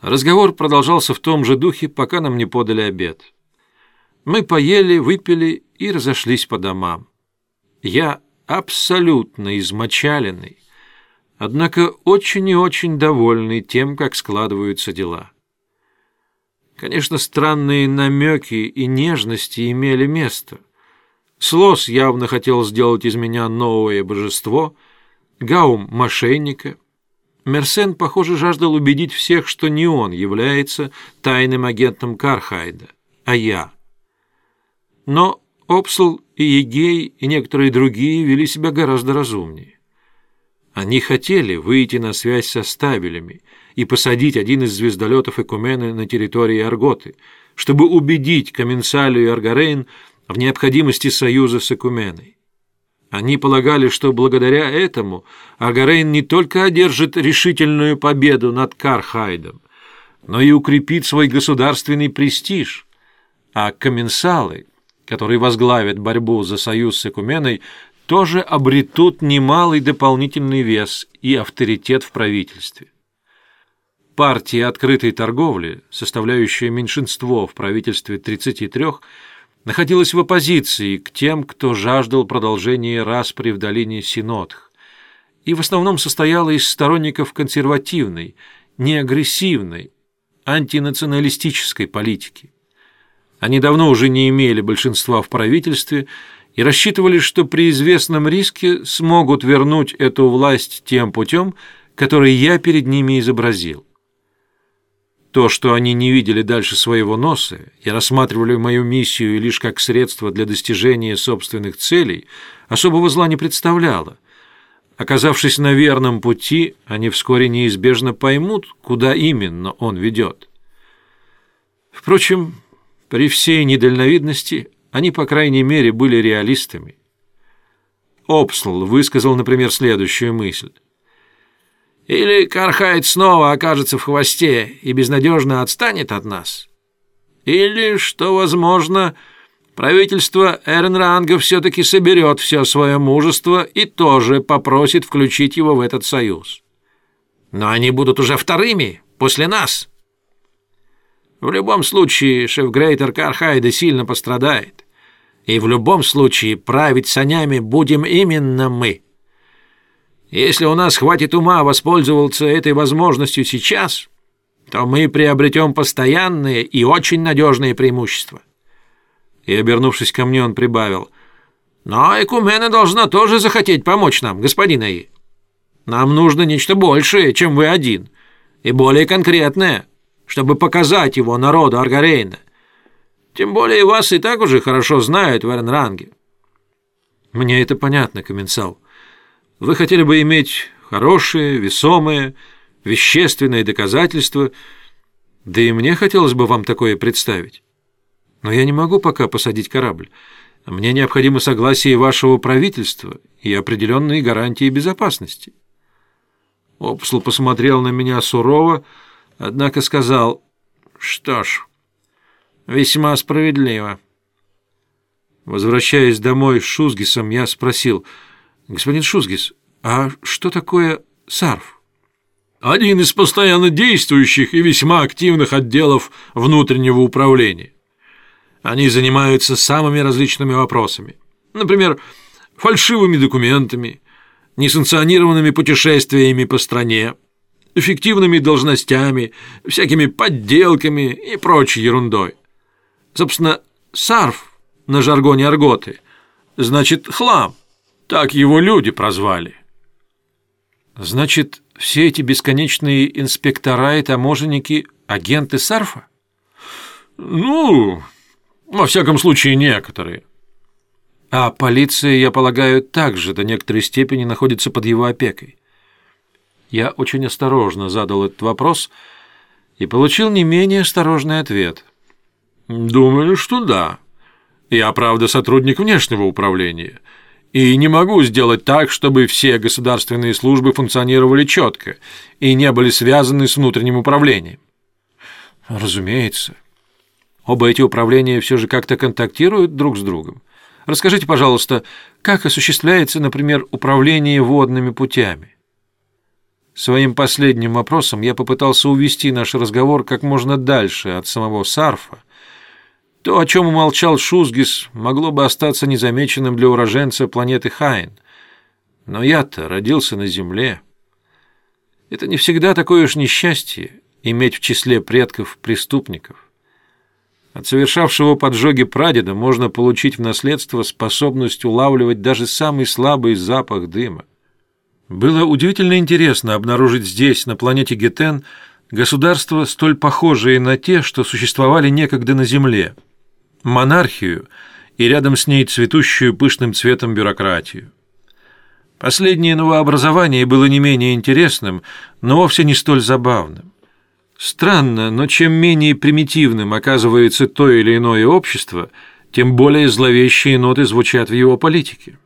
Разговор продолжался в том же духе, пока нам не подали обед. Мы поели, выпили и разошлись по домам. Я абсолютно измочаленный, однако очень и очень довольный тем, как складываются дела. Конечно, странные намеки и нежности имели место. Слос явно хотел сделать из меня новое божество, Гаум — мошенника — Мерсен, похоже, жаждал убедить всех, что не он является тайным агентом Кархайда, а я. Но Опсл и Егей и некоторые другие вели себя гораздо разумнее. Они хотели выйти на связь со стабелями и посадить один из звездолетов Экумены на территории Арготы, чтобы убедить Коменсалию и Аргарейн в необходимости союза с Экуменой. Они полагали, что благодаря этому Агарейн не только одержит решительную победу над Кархайдом, но и укрепит свой государственный престиж, а комменсалы, которые возглавят борьбу за союз с Экуменой, тоже обретут немалый дополнительный вес и авторитет в правительстве. Партия открытой торговли, составляющая меньшинство в правительстве 33, находилась в оппозиции к тем, кто жаждал продолжения распри в долине Синодх, и в основном состояла из сторонников консервативной, неагрессивной, антинационалистической политики. Они давно уже не имели большинства в правительстве и рассчитывали, что при известном риске смогут вернуть эту власть тем путем, который я перед ними изобразил. То, что они не видели дальше своего носа и рассматривали мою миссию лишь как средство для достижения собственных целей, особого зла не представляло. Оказавшись на верном пути, они вскоре неизбежно поймут, куда именно он ведет. Впрочем, при всей недальновидности они, по крайней мере, были реалистами. Обсл высказал, например, следующую мысль. Или Кархайт снова окажется в хвосте и безнадежно отстанет от нас. Или, что возможно, правительство Эренранга все-таки соберет все свое мужество и тоже попросит включить его в этот союз. Но они будут уже вторыми, после нас. В любом случае, шеф-грейтер Кархайда сильно пострадает. И в любом случае править санями будем именно мы». Если у нас хватит ума воспользоваться этой возможностью сейчас, то мы приобретем постоянные и очень надежные преимущества. И, обернувшись ко мне, он прибавил, «Но Экумена должна тоже захотеть помочь нам, господин Аи. Нам нужно нечто большее, чем вы один, и более конкретное, чтобы показать его народу Аргарейна. Тем более вас и так уже хорошо знают в Эрнранге». «Мне это понятно, Коменсал». Вы хотели бы иметь хорошее, весомое, вещественное доказательство, да и мне хотелось бы вам такое представить. Но я не могу пока посадить корабль. Мне необходимо согласие вашего правительства и определенные гарантии безопасности. Опсл посмотрел на меня сурово, однако сказал, что ж, весьма справедливо. Возвращаясь домой с Шузгисом, я спросил — Господин Шузгис, а что такое САРФ? Один из постоянно действующих и весьма активных отделов внутреннего управления. Они занимаются самыми различными вопросами. Например, фальшивыми документами, несанкционированными путешествиями по стране, эффективными должностями, всякими подделками и прочей ерундой. Собственно, САРФ на жаргоне арготы значит «хлам». Так его люди прозвали. Значит, все эти бесконечные инспектора и таможенники – агенты Сарфа? Ну, во всяком случае, некоторые. А полиция, я полагаю, также до некоторой степени находится под его опекой. Я очень осторожно задал этот вопрос и получил не менее осторожный ответ. Думаю, что да. Я, правда, сотрудник внешнего управления – и не могу сделать так, чтобы все государственные службы функционировали четко и не были связаны с внутренним управлением. Разумеется. Оба эти управления все же как-то контактируют друг с другом. Расскажите, пожалуйста, как осуществляется, например, управление водными путями? Своим последним вопросом я попытался увести наш разговор как можно дальше от самого Сарфа. То, о чем умолчал Шузгис, могло бы остаться незамеченным для уроженца планеты Хайн. Но я-то родился на Земле. Это не всегда такое уж несчастье — иметь в числе предков преступников. От совершавшего поджоги прадеда можно получить в наследство способность улавливать даже самый слабый запах дыма. Было удивительно интересно обнаружить здесь, на планете Гетен, государства, столь похожие на те, что существовали некогда на Земле, монархию и рядом с ней цветущую пышным цветом бюрократию. Последнее новообразование было не менее интересным, но вовсе не столь забавным. Странно, но чем менее примитивным оказывается то или иное общество, тем более зловещие ноты звучат в его политике.